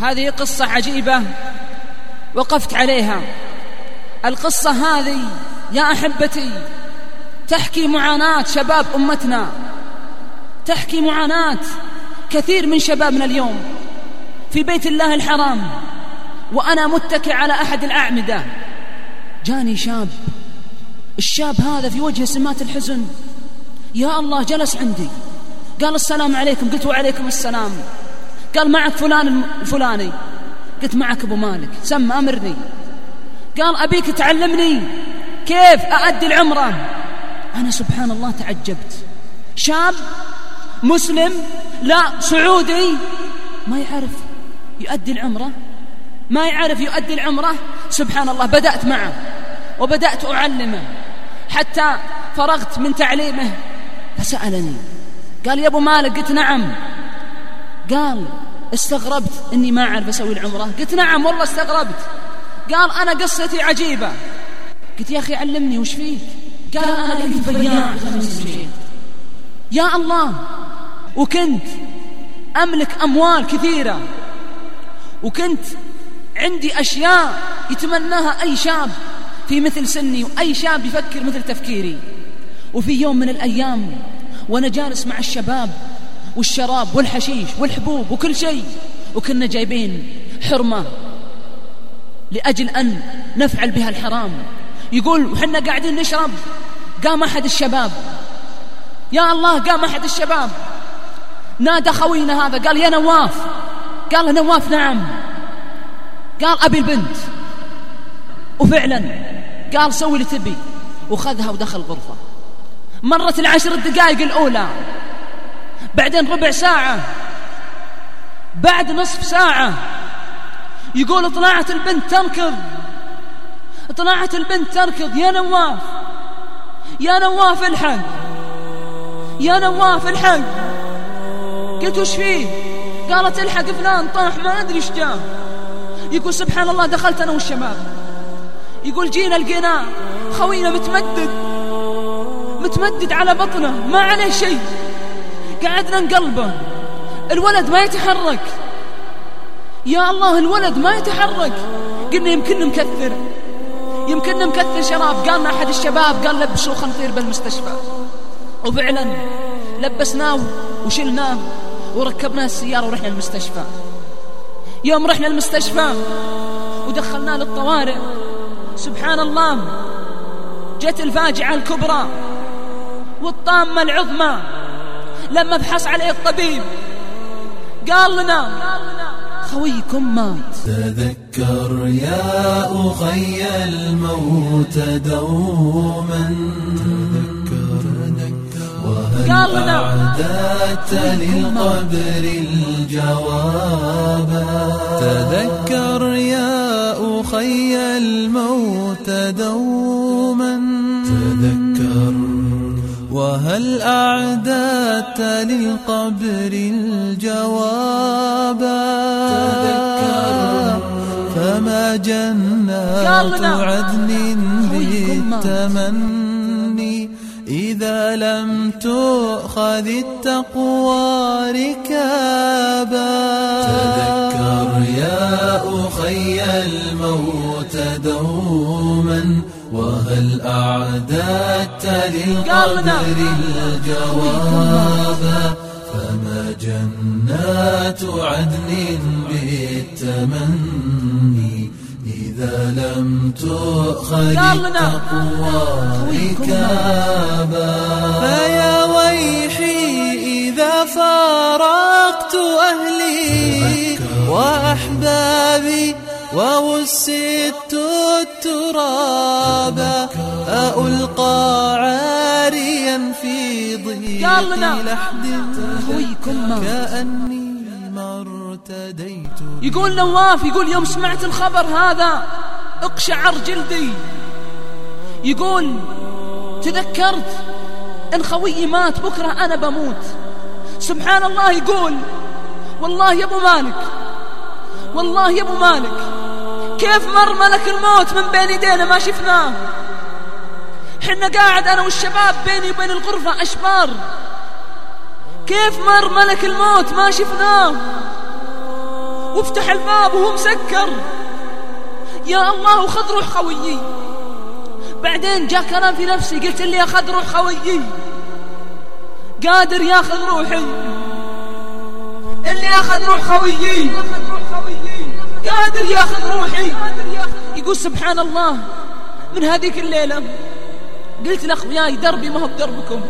هذه قصة عجيبة وقفت عليها. القصة هذه يا أحبتي تحكي معاناة شباب أمتنا. تحكي معاناة كثير من شبابنا اليوم في بيت الله الحرام وأنا متكئ على أحد الأعمدة. جاني شاب الشاب هذا في وجهه سمات الحزن. يا الله جلس عندي. قال السلام عليكم. قلت وعليكم السلام. قال معك فلان الفلاني قلت معك أبو مالك. سم أمرني. قال أبيك تعلمني. كيف أؤدي العمرة؟ أنا سبحان الله تعجبت. شاب مسلم لا سعودي. ما يعرف يؤدي العمرة؟ ما يعرف يؤدي العمرة؟ سبحان الله بدأت معه. وبدأت أعلمه. حتى فرغت من تعليمه. فسألني. قال يا أبو مالك قلت نعم. قال استغربت أني ما أعرف أسوي العمرة. قلت نعم والله استغربت. قال أنا قصتي عجيبة. قلت يا أخي علمني وش فيك. قال أنا كنت بياع يا الله وكنت أملك أموال كثيرة. وكنت عندي أشياء يتمناها أي شاب في مثل سني وأي شاب يفكر مثل تفكيري. وفي يوم من الأيام وأنا جالس مع الشباب والشراب والحشيش والحبوب وكل شيء. وكنا جايبين حرمة لأجل أن نفعل بها الحرام. يقول وحنا قاعدين نشرب قام أحد الشباب. يا الله قام أحد الشباب. نادى خوينا هذا قال يا نواف. قال نواف نعم. قال أبي البنت. وفعلا قال سوي اللي تبي. وخذها ودخل غرفة. مرت العشر الدقائق الأولى. بعدين ربع ساعة. بعد نصف ساعة. يقول طلعت البنت تركض طلعت البنت تركض يا نواف. يا نواف الحق. يا نواف الحق. قلت وش فيه؟ قالت الحق فلان طاح ما أدري إيش جاه يقول سبحان الله دخلت أنا والشباب. يقول جينا لقيناه خوينا متمدد. متمدد على بطنه. ما عليه شيء. قعدنا نقلبه الولد ما يتحرك. يا الله الولد ما يتحرك. قلنا يمكن مكثر يمكن مكثر شراب. قالنا أحد الشباب قال لبسوا خنطير بالمستشفى. وفعلا لبسناه وشلناه وركبناه السيارة ورحنا المستشفى. يوم رحنا المستشفى ودخلناه للطوارئ سبحان الله جت الفاجعة الكبرى والطامة العظمى. لما فحص عليه الطبيب. قال لنا خويكم مات. تذكر يا أخي الموت دوما. قال لنا أعددت للقبر الجواب؟ تذكر يا أخي الموت دوما. وهل أعددت للقبر الجواب؟ تذكر فما جنات عدن بالتمني إذا لم تؤخذ التقوى ركابا. تذكر يا أخي الموت دوما وهل أعددت للقدر الجواب. فما جنات عدن بالتمني إذا لم تؤخذ التقوى ركابا. فيا ويحي إذا فارقت أهلي وأحبابي. ووسدت التراب ألقى عاريا في ضيق لحد كأني ما ارتديت يقول نواف يقول يوم سمعت الخبر هذا اقشعر جلدي. يقول تذكرت إن خويي مات بكرة أنا بموت. سبحان الله يقول والله يا أبو مالك والله يا أبو مالك. كيف مر ملك الموت من بين يدينا ما شفناه؟ حنا قاعد أنا والشباب بيني وبين الغرفة أشبار. كيف مر ملك الموت ما شفناه؟ وافتح الباب وهو مسكر. يا الله وخذ روح خويي. بعدين جاء كلام في نفسي قلت اللي أخذ روح خويي. قادر ياخذ روحي. اللي أخذ روح خويي. قادر ياخذ روحي. يقول سبحان الله من هذيك الليلة قلت لأخوياي دربي ما هو بدربكم.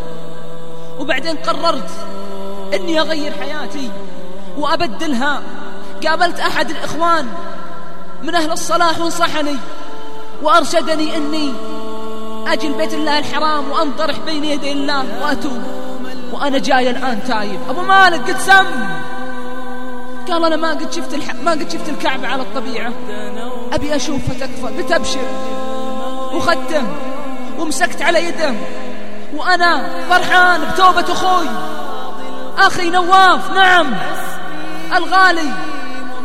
وبعدين قررت أني أغير حياتي وأبدلها. قابلت أحد الإخوان من أهل الصلاح وانصحني وأرشدني أني أجي البيت الله الحرام وأنطرح بين يدي الله وأتوب. وأنا جاي الآن تايب. أبو مالك قد سم. قال أنا ما قد شفت الح... ما قد شفت الكعبة على الطبيعة. أبي أشوفها تكفى. بتبشر. وخدته ومسكت على يده وأنا فرحان بتوبة أخوي. أخي نواف نعم. الغالي.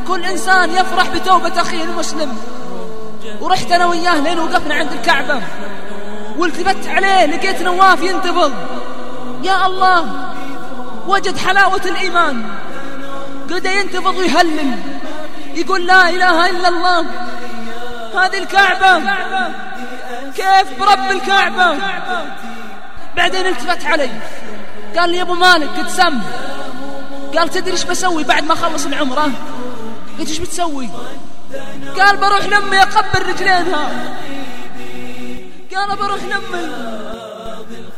كل إنسان يفرح بتوبة أخيه المسلم. ورحت أنا وياه لين وقفنا عند الكعبة. والتفت عليه لقيت نواف ينتفض. يا الله وجد حلاوة الإيمان. قد ينتفض ويهلل يقول لا إله إلا الله. هذه الكعبة. كيف برب الكعبة؟ بعدين التفت علي. قال لي يا أبو مالك قد سم. قال تدري إيش بسوي بعد ما اخلص العمرة؟ قلت إيش بتسوي؟ قال بروح لأمي أقبل رجلينها. قال بروح لأمي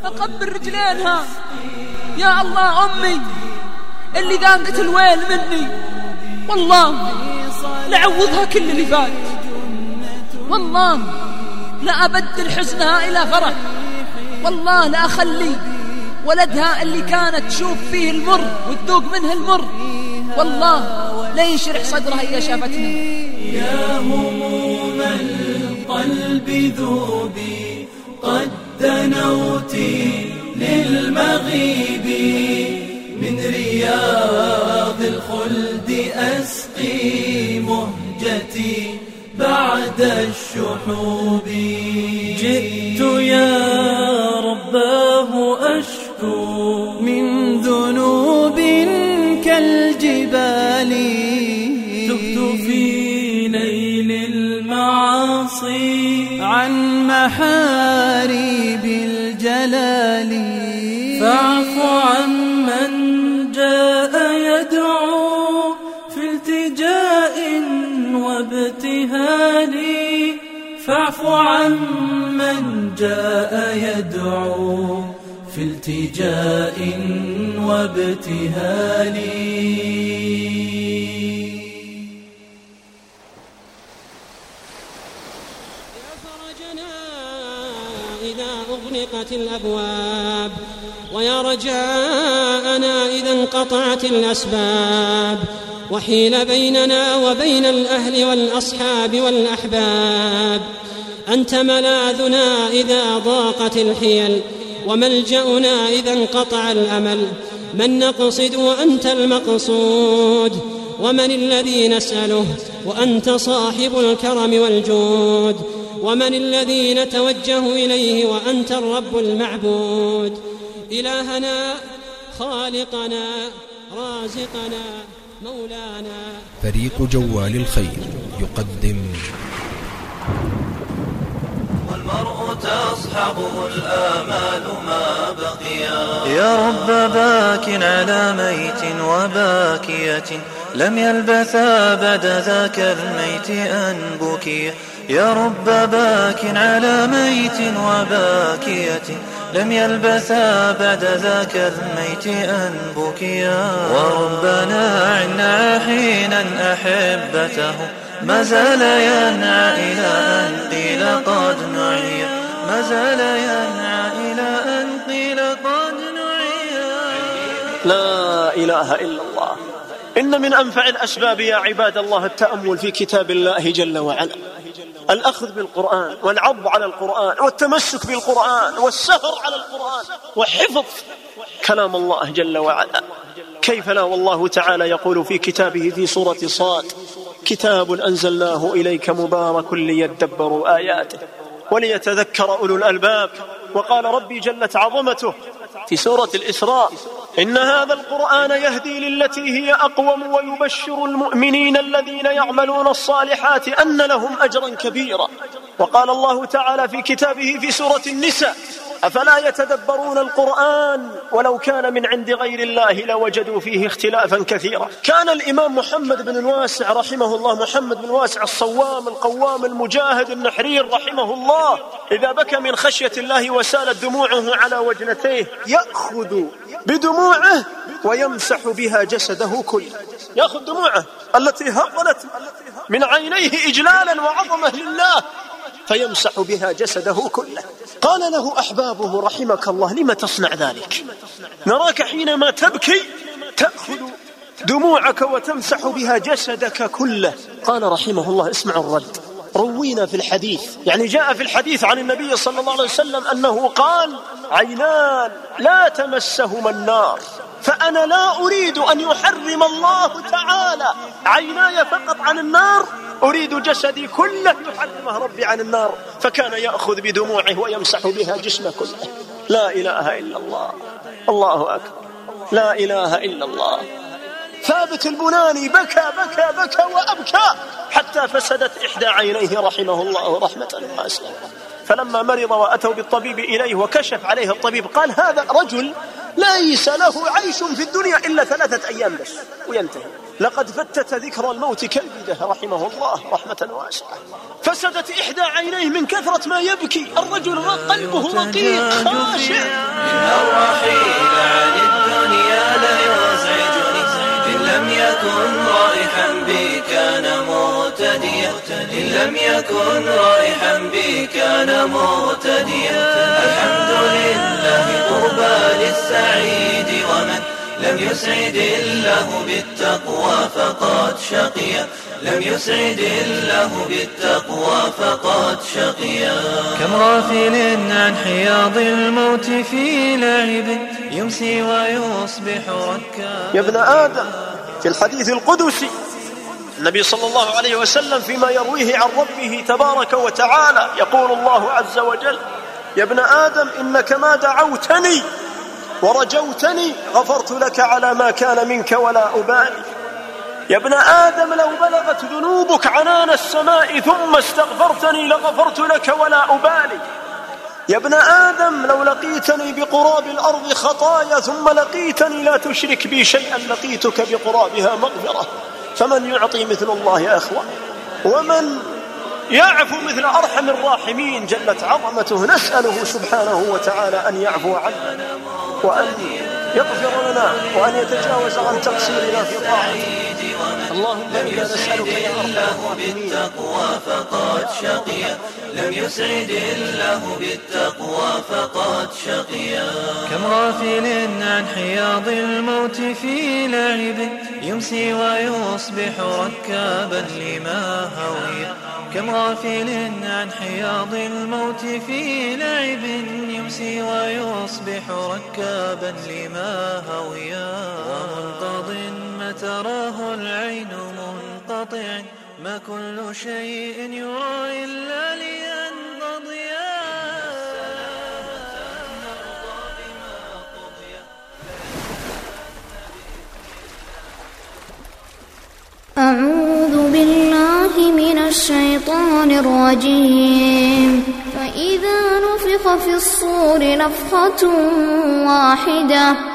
أقبل رجلينها. يا الله أمي. اللي ذاقت الويل مني. والله لعوضها كل اللي فات. والله لا أبدل حزنها إلى فرح. والله لا أخلي ولدها اللي كانت تشوف فيه المر وتذوق منه المر. والله لا صدرها إذا شافتني يا هموم القلب ذوبي قد دنوت للمغيب. رياض الخلد أسقي مهجتي بعد الشحوب. جئت يا رباه أشكو من ذنوب كالجبال. تبت في ليل المعاصي عن محاريب الجلال. فاعف عمن فاعف عمن جاء يدعو في التجاء وابتهال إذا أغلقت الأبواب ويا رجاءنا انقطعت الأسباب وحيل بيننا وبين الأهل والأصحاب والأحباب. أنت ملاذنا إذا ضاقت الحيل وملجأنا إذا انقطع الأمل. من نقصد وأنت المقصود ومن الذي نسأله وأنت صاحب الكرم والجود. ومن الذي نتوجه إليه وأنت الرب المعبود. إلهنا خالقنا رازقنا مولانا. فريق جوال الخير يقدم. والمرء تصحبه الآمال ما بقيا يا رب باك على ميت وباكية لم يلبثا بعد ذاك الميت أن بكي. يا رب باك على ميت وباكية لم يلبثا بعد ذاك الميت أن بكيا وربنا عنا حينا أحبته. ما زال ينعى إلى أن قيل قد نعي. ما زال ينعى إلى أن قيل قد نعي. لا إله إلا الله. إن من أنفع الأسباب يا عباد الله التأمل في كتاب الله جل وعلا. الأخذ بالقرآن والعض على القرآن والتمسك بالقرآن والسهر على القرآن وحفظ كلام الله جل وعلا. كيف لا؟ والله تعالى يقول في كتابه في سورة صاد كتاب أنزلناه إليك مبارك ليدبروا آياته وليتذكر أولو الألباب. وقال ربي جلت عظمته في سورة الإسراء. إن هذا القرآن يهدي للتي هي أقوم ويبشر المؤمنين الذين يعملون الصالحات أن لهم أجرا كبيرا. وقال الله تعالى في كتابه في سورة النساء أفلا يتدبرون القرآن ولو كان من عند غير الله لوجدوا فيه اختلافا كثيرا. كان الإمام محمد بن الواسع رحمه الله محمد بن الواسع الصوام القوام المجاهد النحرير رحمه الله إذا بكى من خشية الله وسالت دموعه على وجنتيه يأخذ بدموعه ويمسح بها جسده كله. يأخذ دموعه التي هطلت من عينيه إجلالا وعظمة لله. فيمسح بها جسده كله. قال له أحبابه رحمك الله لم تصنع ذلك؟ نراك حينما تبكي تأخذ دموعك وتمسح بها جسدك كله. قال رحمه الله اسمعوا الرد. روينا في الحديث يعني جاء في الحديث عن النبي صلى الله عليه وسلم أنه قال عينان لا تمسهما النار. فأنا لا أريد أن يحرم الله تعالى عيناي فقط عن النار. أريد جسدي كله يحرمه ربي عن النار. فكان يأخذ بدموعه ويمسح بها جسمه كله. لا إله إلا الله. الله أكبر. لا إله إلا الله. ثابت البناني بكى بكى بكى وأبكى حتى فسدت إحدى عينيه رحمه الله رحمة واسعة فلما مرض وأتوا بالطبيب إليه وكشف عليه الطبيب قال هذا رجل ليس له عيش في الدنيا إلا ثلاثة أيام بس وينتهي. لقد فتت ذكر الموت كالبدة رحمه الله رحمة واسعة. فسدت إحدى عينيه من كثرة ما يبكي. الرجل قلبه رقيق خاشع. الرحيل عن الدنيا إن لم يكن رائحا بي كان مهتديا إن لم يكن رائحا بي كان مهتديا الحمد لله قربى للسعيد ومن لم يسعد الله بالتقوى فقد شقيا لم يسعد الله بالتقوى فقد شقيا كم غافل عن حياض الموت في لعب يمسي ويصبح ركا يا ابن آدم. في الحديث القدسي النبي صلى الله عليه وسلم فيما يرويه عن ربه تبارك وتعالى يقول الله عز وجل يا ابن آدم إنك ما دعوتني ورجوتني غفرت لك على ما كان منك ولا أبالي. يا ابن آدم لو بلغت ذنوبك عنان السماء ثم استغفرتني لغفرت لك ولا أبالي. يا ابن آدم لو لقيتني بقراب الأرض خطايا ثم لقيتني لا تشرك بي شيئا لقيتك بقرابها مغفرة. فمن يعطي مثل الله يا أخوان ومن يعفو مثل أرحم الراحمين؟ جلت عظمته. نسأله سبحانه وتعالى أن يعفو عنا وأن يغفر لنا وأن يتجاوز عن تقصيرنا في طاعته. اللهم يا أرحم الراحمين بالتقوى فقد شقيا لم يسعد الله بالتقوى فقد شقيا كم غافل عن حياض الموت في لعب يمسي ويصبح ركابا لما هويا كم غافل عن حياض الموت في لعب يمسي ويصبح ركابا لما هويا ومنقض ما تراه العين منقطع ما كل شيء يرى إلا لينقضيا أعوذ بالله من الشيطان الرجيم. فإذا نفخ في الصور نفخة واحدة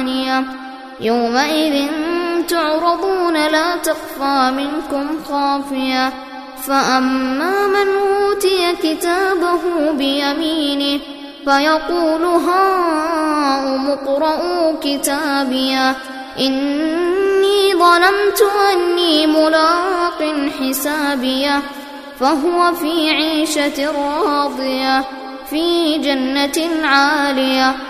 ثمانية يومئذ تعرضون لا تخفى منكم خافية. فأما من أوتي كتابه بيمينه فيقول هاؤم اقرءوا كتابيه إني ظننت أني ملاق حسابيه فهو في عيشة راضية في جنة عالية.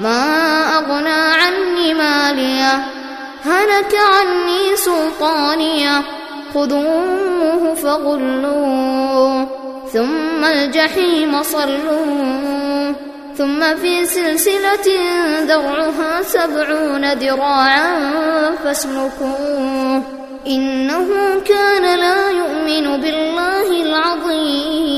ما أغنى عني ماليه هلك عني سلطانيه خذوه فغلوه ثم الجحيم صلوه ثم في سلسلة ذرعها سبعون ذراعا فاسلكوه إنه كان لا يؤمن بالله العظيم.